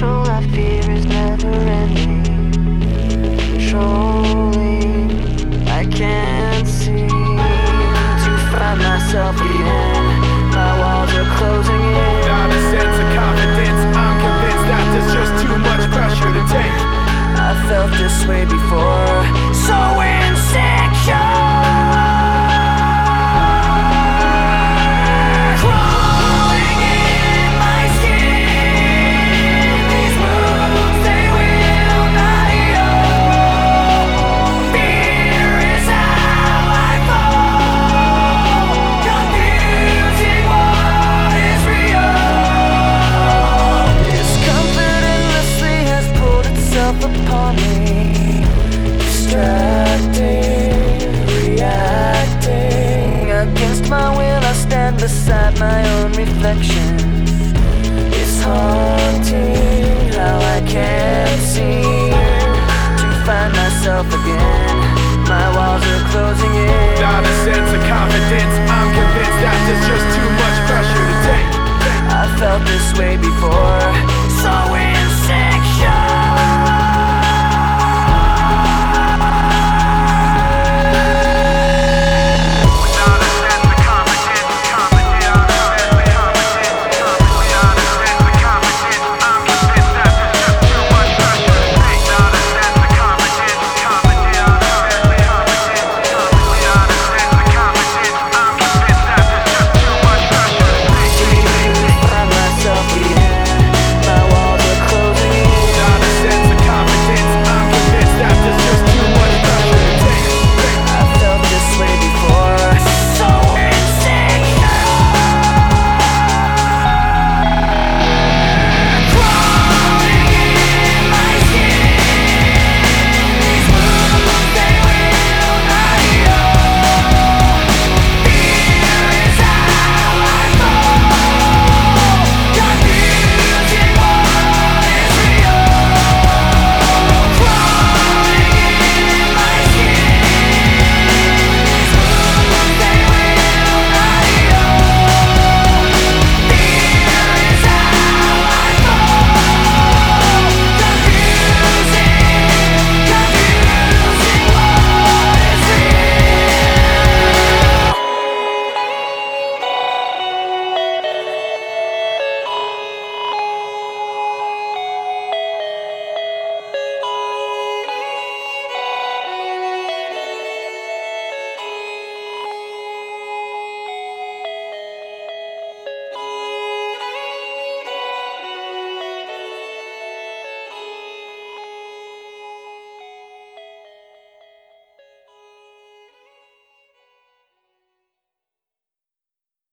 Show I fear is never ending. Controlling, I can't seem to find myself again. My walls are closing in. Without a sense of confidence, I'm convinced that there's just too much pressure to take. I felt this way before, so. beside my own reflection. It's haunting how I can't seem to find myself again. My walls are closing in. Not a sense of confidence. I'm convinced that there's just too much pressure to take. I felt this way before. So insane.